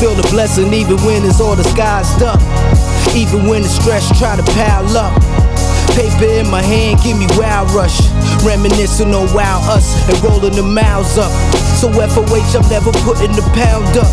Feel the blessing even when it's all disguised up. Even when the stress try to pile up. Paper in my hand, give me wild rush. Reminiscing on wild us and rolling the miles up. So FOH, I'm never putting the pound up.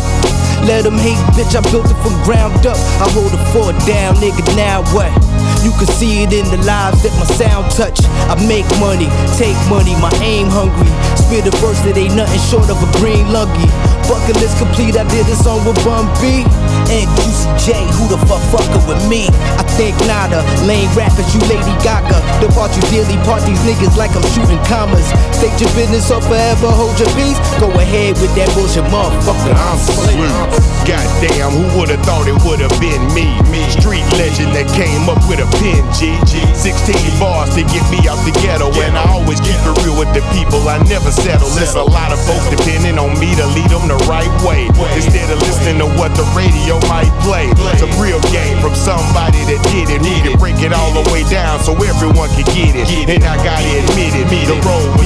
Let them hate, bitch, I built it from ground up. I hold the fort down, nigga, now what? You can see it in the lives that my sound touch. I make money, take money, my aim hungry. Spit a verse that ain't nothing short of a green luggy. Bucket list complete, I did a song with Bun B. And Juicy J, who the fuck fucking with me? I think nada, lame rappers, you Lady Gaga. The part you daily part these niggas like I'm shooting commas. State your business or forever hold your peace. Go ahead with that bullshit, motherfucker. I'm sleep. Goddamn, who would've thought it would've been me? me? Street legend that came up with a pen, G. 16 bars to get me out the ghetto, and I always keep it real with the people. I never settle. There's a lot of folks depending on me to lead them the right way. Instead of listening to what the radio might play. It's a real game from somebody that did it. Need to break it all the way down so everyone can get it. And I gotta admit it, the road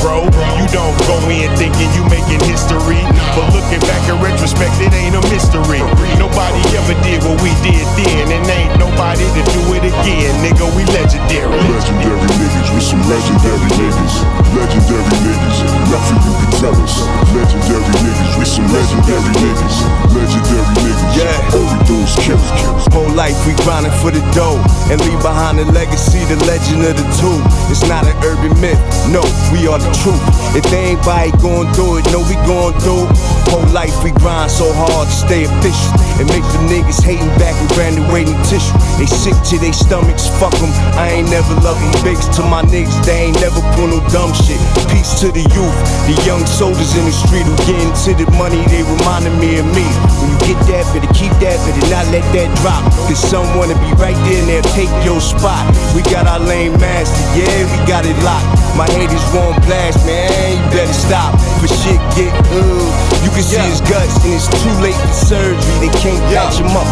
bro. You don't go in thinking you making history. But looking back in retrospect, it ain't a mystery. Nobody ever did what we did then, and ain't nobody to do it again, nigga. We legendary. Legendary niggas with some legendary niggas. Legendary niggas, nothing you can tell us. Legendary niggas with some legendary niggas. Legendary niggas, Yeah. all we do is kill. Whole life we grinding for the dough and leave behind a legacy, the legend of the two. It's not an urban myth, no, we are the truth. If they ain't by gon' do it, no, we gon' through. Whole life we grind so hard to stay official and make the niggas hating back and graduating tissue. They sick to their stomachs, fuck them. I ain't never loving. Bigs to my niggas, they ain't never pull no dumb shit. Peace to the youth, the young soldiers in the street who getting to the money, they reminding me of me. When you get that, better keep that, better not let that drop. Cause some wanna be right there and they'll take your spot. We got our lane master, yeah, we got it locked. My haters won't blast, man, you better stop. For shit get ugh. You can see his guts and it's too late for surgery, they can't patch him up.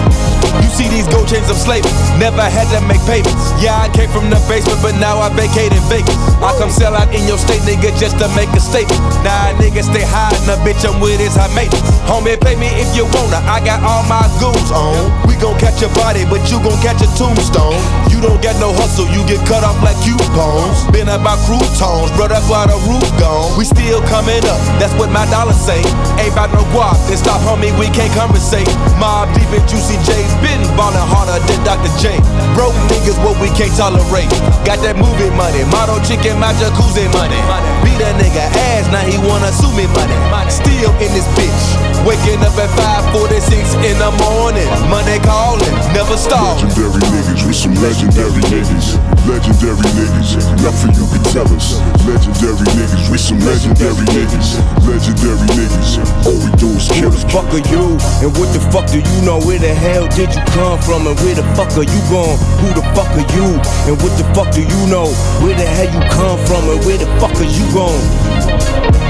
You see these gold chains, I'm slaving. Never had to make payments. Yeah, I came from the basement, but now I vacate in Vegas. I come sell out in your state, nigga, just to make a statement. Nah, nigga, stay hiding the bitch I'm with is high maintenance. Homie, pay me if you wanna. I got all my goons on. We gon' catch your body, but you gon' catch a tombstone. You don't get no hustle, you get cut off like coupons. Been about croutons, brought up while the roof gone. We still coming up, that's what my dollar say. Ain't about no guap, then stop, homie, we can't conversate. Mobb Deep and Juicy J's, been ballin' harder than Dr. J. Broke niggas, what we can't tolerate. Got that movie money, model chicken, my jacuzzi money. Beat a nigga ass, now he wanna sue me money. Still in this bitch, waking up at 5:46 in the morning. Money calling, never stalling. Legendary niggas with some legendary niggas. Legendary niggas, nothing you can tell us. Legendary niggas we some legendary niggas. Legendary niggas, all we do is Who kill. the fuck are you? And what the fuck do you know? Where the hell did you come from? And where the fuck are you going? Who the fuck are you? And what the fuck do you know? Where the hell you come from? And where the fuck are you going?